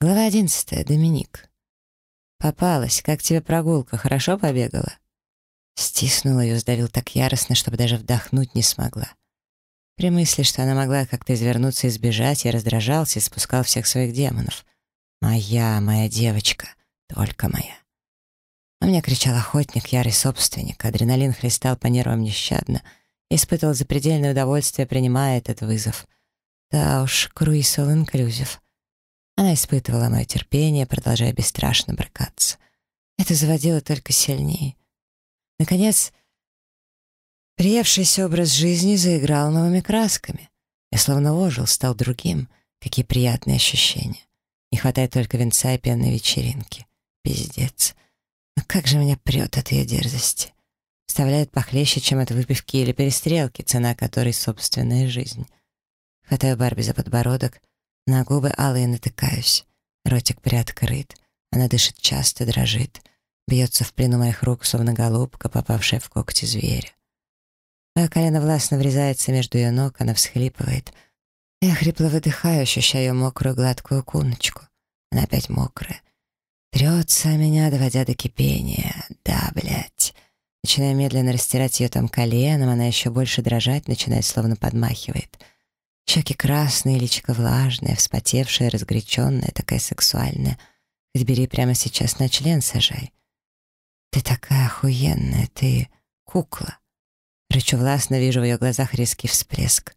Глава одиннадцатая. Доминик. «Попалась. Как тебе прогулка? Хорошо побегала?» Стиснула ее, сдавил так яростно, чтобы даже вдохнуть не смогла. При мысли, что она могла как-то извернуться и сбежать, я раздражался и спускал всех своих демонов. «Моя, моя девочка, только моя». А мне кричал охотник, ярый собственник, адреналин хлестал по нервам нещадно, и испытывал запредельное удовольствие, принимая этот вызов. Да уж, круиз all inclusive. Она испытывала мое терпение, продолжая бесстрашно брыкаться. Это заводило только сильнее. Наконец, приевшийся образ жизни заиграл новыми красками. Я словно ожил, стал другим. Какие приятные ощущения. Не хватает только венца и пенной вечеринки. Пиздец. Но как же меня прет от ее дерзости. Вставляет похлеще, чем от выпивки или перестрелки, цена которой — собственная жизнь. Хватаю Барби за подбородок, на губы алые натыкаюсь. Ротик приоткрыт. Она дышит часто, дрожит. Бьется в плену моих рук, словно голубка, попавшая в когти зверя. Мое колено властно врезается между ее ног, она всхлипывает. Я хрипло выдыхаю, ощущаю ее мокрую гладкую куночку. Она опять мокрая. Трется меня, доводя до кипения. Да, блядь. Начинаю медленно растирать ее там коленом, она еще больше дрожать начинает, словно подмахивает — Щеки красные, личико влажное, вспотевшее, разгоряченное, такая сексуальная. Хоть бери прямо сейчас на член сажай. Ты такая охуенная, ты кукла. Рычу властно, вижу в ее глазах резкий всплеск.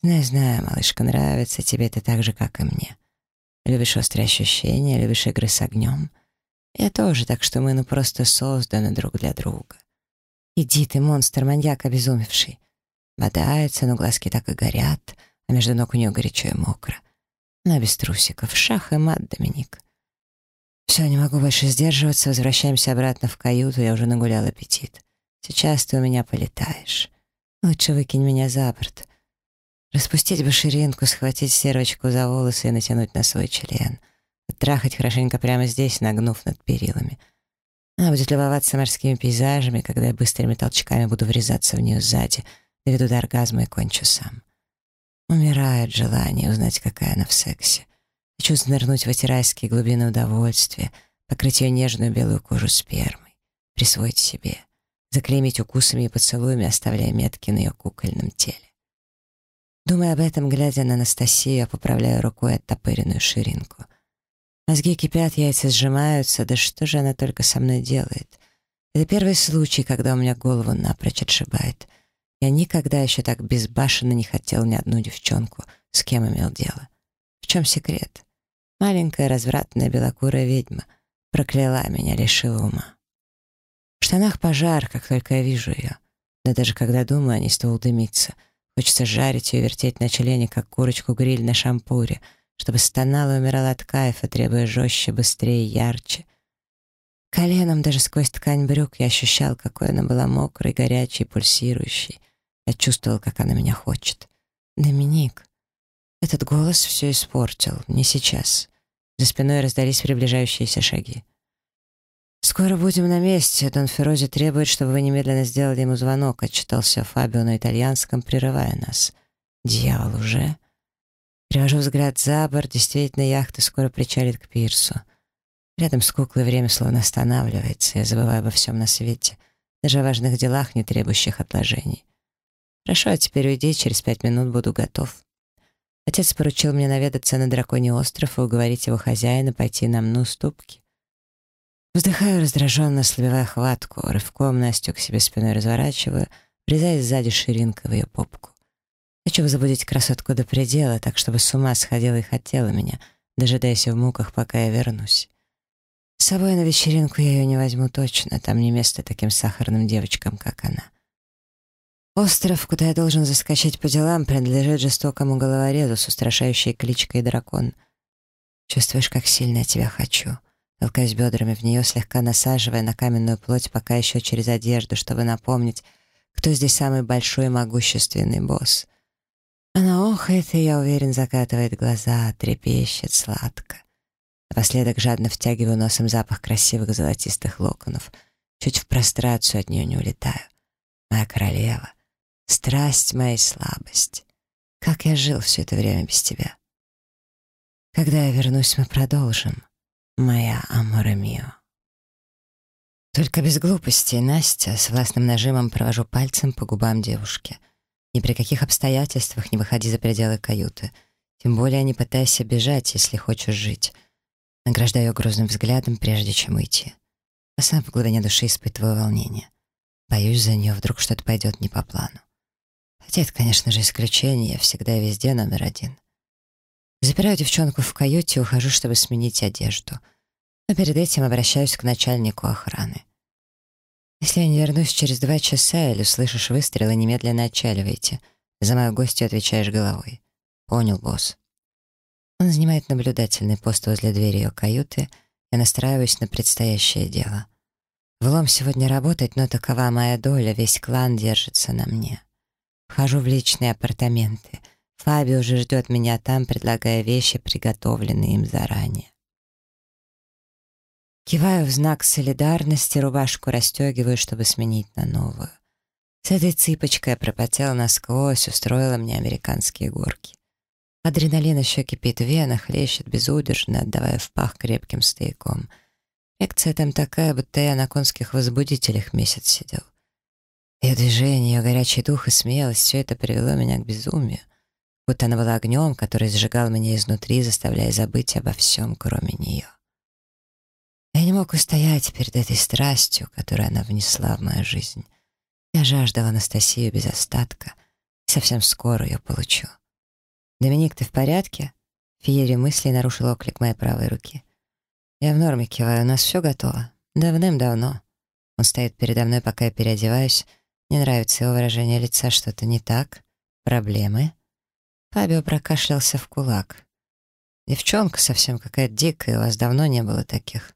Знаю, знаю, малышка, нравится тебе это так же, как и мне. Любишь острые ощущения, любишь игры с огнем. Я тоже, так что мы ну просто созданы друг для друга. Иди ты, монстр, маньяк обезумевший. Бодается, но глазки так и горят — а между ног у нее горячо и мокро. Она без трусиков, шах и мат, Доминик. Все, не могу больше сдерживаться, возвращаемся обратно в каюту, я уже нагулял аппетит. Сейчас ты у меня полетаешь. Лучше выкинь меня за борт. Распустить бы ширинку, схватить серочку за волосы и натянуть на свой член. Трахать хорошенько прямо здесь, нагнув над перилами. Она будет любоваться морскими пейзажами, когда я быстрыми толчками буду врезаться в нее сзади, доведу до оргазма и кончу сам. Умирает желание узнать, какая она в сексе. Хочу занырнуть в эти райские глубины удовольствия, покрыть ее нежную белую кожу спермой, присвоить себе, заклеймить укусами и поцелуями, оставляя метки на ее кукольном теле. Думая об этом, глядя на Анастасию, я поправляю рукой оттопыренную ширинку. Мозги кипят, яйца сжимаются, да что же она только со мной делает? Это первый случай, когда у меня голову напрочь отшибает — я никогда еще так безбашенно не хотел ни одну девчонку, с кем имел дело. В чем секрет? Маленькая развратная белокурая ведьма прокляла меня, лишила ума. В штанах пожар, как только я вижу ее. Да даже когда думаю, они ствол дымится. Хочется жарить ее, вертеть на члене, как курочку-гриль на шампуре, чтобы стонала и умирала от кайфа, требуя жестче, быстрее, ярче. Коленом даже сквозь ткань брюк я ощущал, какой она была мокрой, горячей, пульсирующей. Я чувствовал, как она меня хочет. «Доминик». Этот голос все испортил. Не сейчас. За спиной раздались приближающиеся шаги. «Скоро будем на месте. Дон Ферози требует, чтобы вы немедленно сделали ему звонок», — отчитался Фабио на итальянском, прерывая нас. «Дьявол уже?» Перевожу взгляд за борт. Действительно, яхта скоро причалит к пирсу. Рядом с куклой время словно останавливается. Я забываю обо всем на свете, даже о важных делах, не требующих отложений. «Хорошо, а теперь уйди, через пять минут буду готов». Отец поручил мне наведаться на Драконий остров и уговорить его хозяина пойти нам на уступки. Вздыхаю раздраженно, слабевая хватку, рывком Настю к себе спиной разворачиваю, врезаясь сзади ширинкой в ее попку. Хочу возбудить красотку до предела, так чтобы с ума сходила и хотела меня, дожидаясь в муках, пока я вернусь. С собой на вечеринку я ее не возьму точно, там не место таким сахарным девочкам, как она. Остров, куда я должен заскочить по делам, принадлежит жестокому головорезу с устрашающей кличкой Дракон. Чувствуешь, как сильно я тебя хочу? Толкаясь бедрами в нее, слегка насаживая на каменную плоть, пока еще через одежду, чтобы напомнить, кто здесь самый большой и могущественный босс. Она охает, и, я уверен, закатывает глаза, трепещет сладко. Напоследок жадно втягиваю носом запах красивых золотистых локонов. Чуть в прострацию от нее не улетаю. Моя королева — страсть моей слабость. Как я жил все это время без тебя? Когда я вернусь, мы продолжим. Моя Амора Мио. Только без глупостей Настя с властным нажимом провожу пальцем по губам девушки. Ни при каких обстоятельствах не выходи за пределы каюты. Тем более не пытайся бежать, если хочешь жить. Награждаю грозным взглядом, прежде чем уйти. А сам в глубине души испытываю волнение. Боюсь за нее, вдруг что-то пойдет не по плану. Хотя это, конечно же, исключение, я всегда и везде номер один. Запираю девчонку в каюте и ухожу, чтобы сменить одежду. Но перед этим обращаюсь к начальнику охраны. Если я не вернусь через два часа или услышишь выстрелы, немедленно отчаливайте. За мою гостью отвечаешь головой. Понял, босс. Он занимает наблюдательный пост возле двери ее каюты. Я настраиваюсь на предстоящее дело. Влом сегодня работать, но такова моя доля, весь клан держится на мне. Вхожу в личные апартаменты — Фаби уже ждет меня там, предлагая вещи, приготовленные им заранее. Киваю в знак солидарности, рубашку расстегиваю, чтобы сменить на новую. С этой цыпочкой я пропотела насквозь, устроила мне американские горки. Адреналин еще кипит в венах, лещет безудержно, отдавая в пах крепким стояком. Лекция там такая, будто я на конских возбудителях месяц сидел. Ее движение, ее горячий дух и смелость — все это привело меня к безумию будто она была огнем, который сжигал меня изнутри, заставляя забыть обо всем, кроме нее. Я не мог устоять перед этой страстью, которую она внесла в мою жизнь. Я жаждал Анастасию без остатка, совсем скоро ее получу. «Доминик, ты в порядке?» Феерия мыслей нарушил оклик моей правой руки. Я в норме киваю, у нас все готово. Давным-давно. Он стоит передо мной, пока я переодеваюсь. Мне нравится его выражение лица, что-то не так. Проблемы? Фабио прокашлялся в кулак. «Девчонка совсем какая-то дикая, у вас давно не было таких».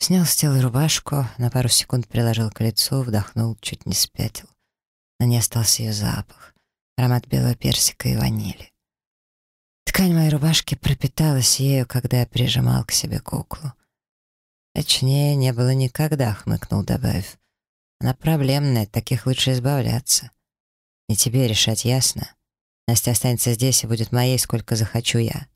Снял с тела рубашку, на пару секунд приложил к лицу, вдохнул, чуть не спятил. На ней остался ее запах, аромат белого персика и ванили. Ткань моей рубашки пропиталась ею, когда я прижимал к себе куклу. Точнее, не было никогда, хмыкнул, добавив. Она проблемная, от таких лучше избавляться. Не тебе решать, ясно? Настя останется здесь и будет моей, сколько захочу я.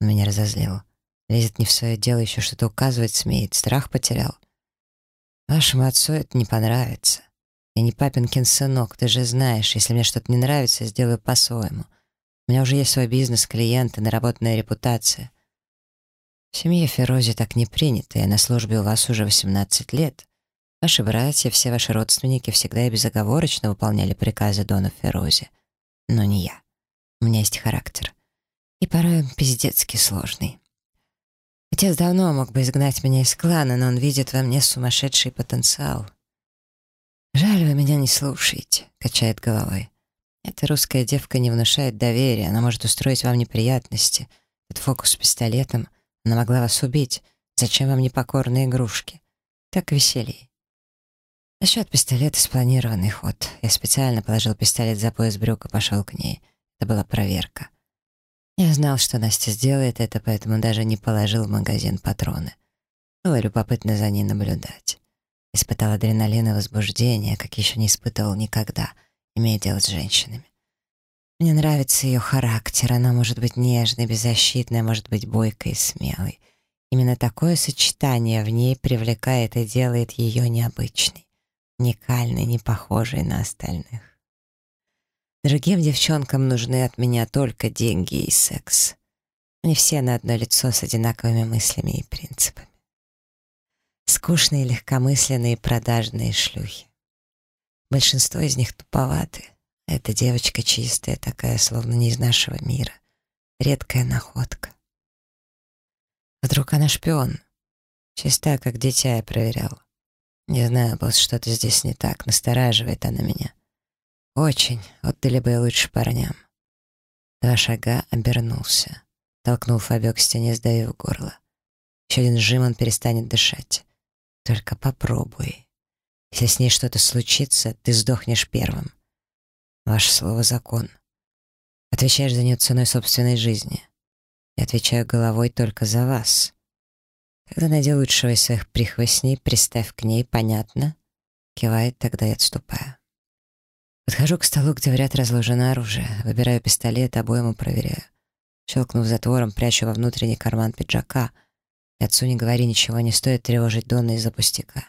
Он меня разозлил. Лезет не в свое дело, еще что-то указывать смеет. Страх потерял. Вашему отцу это не понравится. Я не папинкин сынок, ты же знаешь, если мне что-то не нравится, сделаю по-своему. У меня уже есть свой бизнес, клиенты, наработанная репутация. В семье Ферози так не принято, я на службе у вас уже 18 лет. Ваши братья, все ваши родственники всегда и безоговорочно выполняли приказы Дона Ферози но не я. У меня есть характер. И порой он пиздецки сложный. Отец давно мог бы изгнать меня из клана, но он видит во мне сумасшедший потенциал. «Жаль, вы меня не слушаете», — качает головой. «Эта русская девка не внушает доверия, она может устроить вам неприятности. Этот фокус с пистолетом, она могла вас убить. Зачем вам непокорные игрушки? Так веселее. Насчет пистолета спланированный ход. Я специально положил пистолет за пояс брюк и пошел к ней. Это была проверка. Я знал, что Настя сделает это, поэтому даже не положил в магазин патроны. Было любопытно за ней наблюдать. Испытал адреналин и возбуждение, как еще не испытывал никогда, имея дело с женщинами. Мне нравится ее характер, она может быть нежной, беззащитной, может быть бойкой и смелой. Именно такое сочетание в ней привлекает и делает ее необычной уникальный, не похожий на остальных. Другим девчонкам нужны от меня только деньги и секс. Они все на одно лицо с одинаковыми мыслями и принципами. Скучные, легкомысленные, продажные шлюхи. Большинство из них туповаты. Эта девочка чистая, такая, словно не из нашего мира. Редкая находка. Вдруг она шпион. Чистая, как дитя, я проверял. Не знаю, босс, что-то здесь не так, настораживает она меня. Очень, отдали бы я лучше парням. Два шага обернулся. Толкнул Фабио к стене, сдавив горло. Еще один жим, он перестанет дышать. Только попробуй. Если с ней что-то случится, ты сдохнешь первым. Ваше слово — закон. Отвечаешь за нее ценой собственной жизни. Я отвечаю головой только за вас. Когда найди лучшего из своих прихвостней, приставь к ней, понятно? Кивает, тогда я отступаю. Подхожу к столу, где в ряд разложено оружие. Выбираю пистолет, обойму проверяю. Щелкнув затвором, прячу во внутренний карман пиджака. И отцу не говори ничего, не стоит тревожить Дона из-за пустяка.